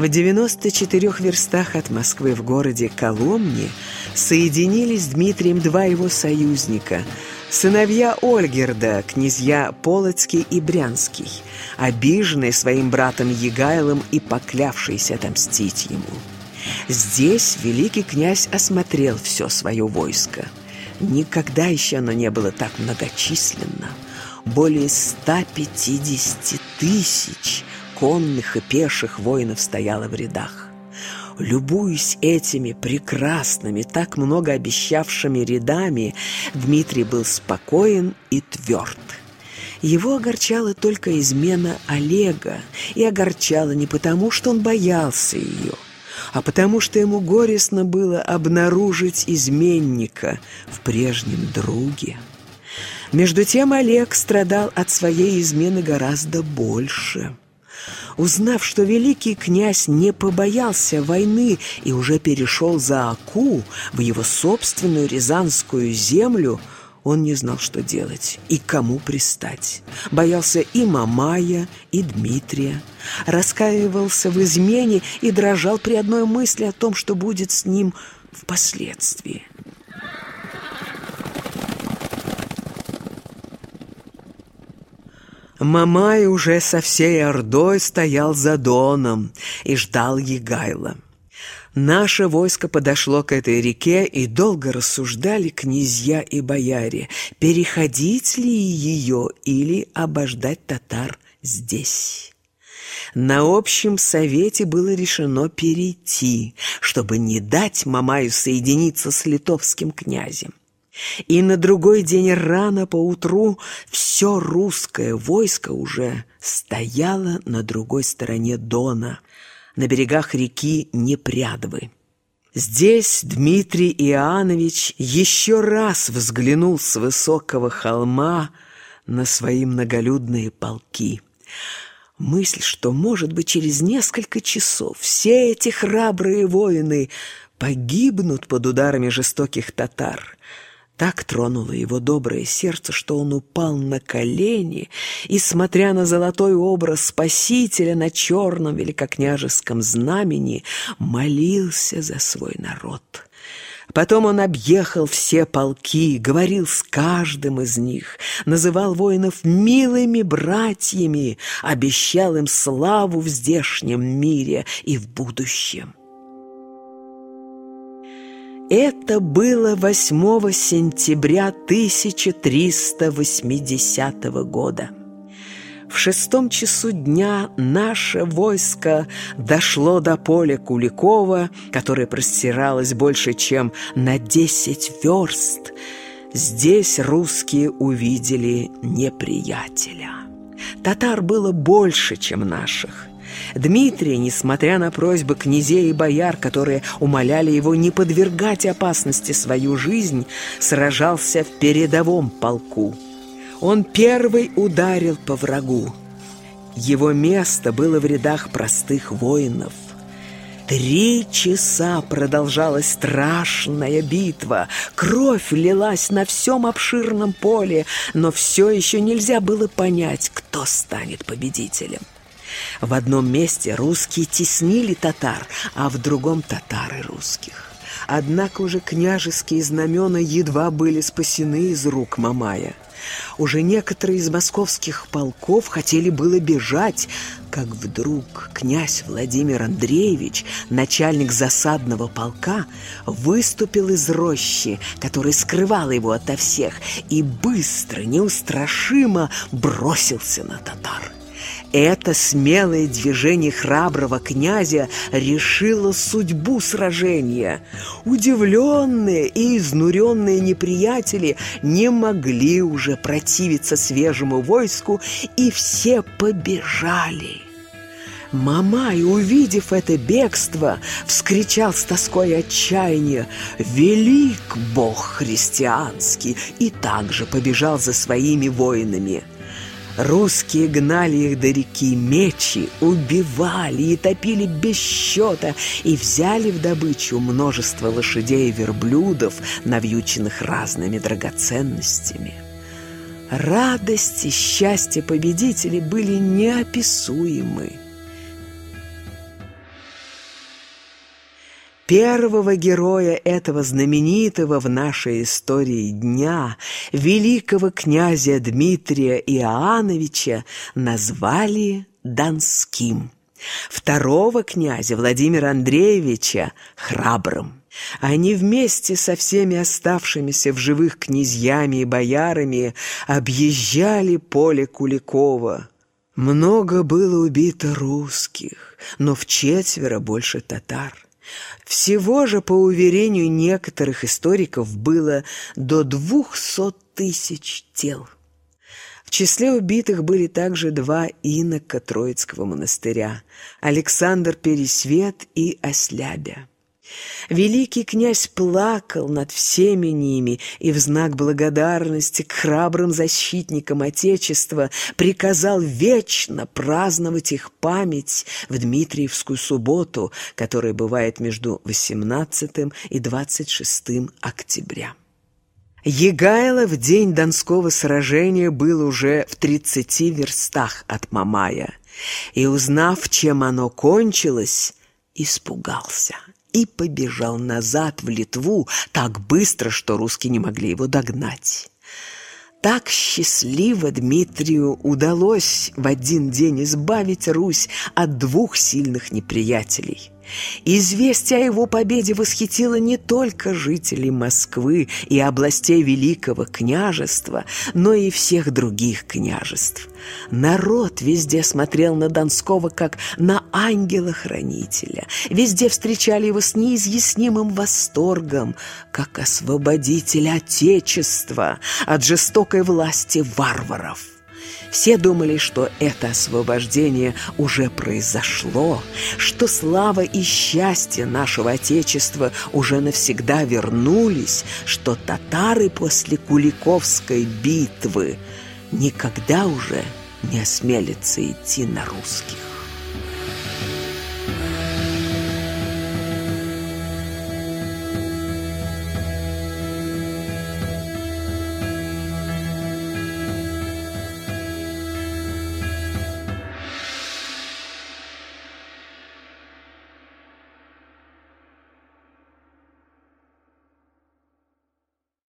В 94 верстах от Москвы в городе Коломне соединились с Дмитрием два его союзника – Сыновья Ольгерда, князья Полоцкий и Брянский, обиженные своим братом Егайлом и поклявшиеся отомстить ему. Здесь великий князь осмотрел все свое войско. Никогда еще оно не было так многочисленно. Более 150 тысяч конных и пеших воинов стояло в рядах. Любуясь этими прекрасными, так много обещавшими рядами, Дмитрий был спокоен и тверд. Его огорчала только измена Олега, и огорчала не потому, что он боялся ее, а потому что ему горестно было обнаружить изменника в прежнем друге. Между тем Олег страдал от своей измены гораздо больше – Узнав, что великий князь не побоялся войны и уже перешел за Аку в его собственную Рязанскую землю, он не знал, что делать и кому пристать. Боялся и Мамая, и Дмитрия. Раскаивался в измене и дрожал при одной мысли о том, что будет с ним впоследствии. Мамай уже со всей Ордой стоял за Доном и ждал Егайла. Наше войско подошло к этой реке, и долго рассуждали князья и бояре, переходить ли ее или обождать татар здесь. На общем совете было решено перейти, чтобы не дать Мамаю соединиться с литовским князем. И на другой день рано поутру все русское войско уже стояло на другой стороне Дона, на берегах реки Непрядвы. Здесь Дмитрий Иоаннович еще раз взглянул с высокого холма на свои многолюдные полки. Мысль, что, может быть, через несколько часов все эти храбрые воины погибнут под ударами жестоких татар – так тронуло его доброе сердце, что он упал на колени и, смотря на золотой образ Спасителя на черном великокняжеском знамени, молился за свой народ. Потом он объехал все полки, говорил с каждым из них, называл воинов милыми братьями, обещал им славу в здешнем мире и в будущем. Это было 8 сентября 1380 года. В шестом часу дня наше войско дошло до поля Куликова, которое простиралось больше, чем на десять верст. Здесь русские увидели неприятеля. Татар было больше, чем наших. Дмитрий, несмотря на просьбы князей и бояр, которые умоляли его не подвергать опасности свою жизнь, сражался в передовом полку. Он первый ударил по врагу. Его место было в рядах простых воинов. Три часа продолжалась страшная битва. Кровь лилась на всем обширном поле, но все еще нельзя было понять, кто станет победителем. В одном месте русские теснили татар, а в другом татары русских. Однако уже княжеские знамена едва были спасены из рук Мамая. Уже некоторые из московских полков хотели было бежать, как вдруг князь Владимир Андреевич, начальник засадного полка, выступил из рощи, которая скрывала его ото всех, и быстро, неустрашимо бросился на татар. Это смелое движение храброго князя решило судьбу сражения. Удивленные и изнуренные неприятели не могли уже противиться свежему войску, и все побежали. Мамай, увидев это бегство, вскричал с тоской отчаяния «Велик Бог христианский!» и также побежал за своими воинами – Русские гнали их до реки мечи, убивали и топили без счета и взяли в добычу множество лошадей и верблюдов, навьюченных разными драгоценностями. Радость и счастье победителей были неописуемы. Первого героя этого знаменитого в нашей истории дня, великого князя Дмитрия Иоанновича, назвали Донским. Второго князя Владимира Андреевича – храбрым. Они вместе со всеми оставшимися в живых князьями и боярами объезжали поле Куликова. Много было убито русских, но в четверо больше татар. Всего же, по уверению некоторых историков, было до двухсот тысяч тел. В числе убитых были также два инока Троицкого монастыря – Александр Пересвет и Ослябя. Великий князь плакал над всеми ними и в знак благодарности к храбрым защитникам Отечества приказал вечно праздновать их память в Дмитриевскую субботу, которая бывает между 18 и 26 октября. Егайло в день Донского сражения был уже в тридцати верстах от Мамая, и, узнав, чем оно кончилось, испугался и побежал назад в Литву так быстро, что русские не могли его догнать. Так счастливо Дмитрию удалось в один день избавить Русь от двух сильных неприятелей – Известие о его победе восхитило не только жителей Москвы и областей Великого княжества, но и всех других княжеств. Народ везде смотрел на Донского как на ангела-хранителя. Везде встречали его с неизъяснимым восторгом, как освободителя Отечества от жестокой власти варваров. Все думали, что это освобождение уже произошло, что слава и счастье нашего Отечества уже навсегда вернулись, что татары после Куликовской битвы никогда уже не осмелятся идти на русских.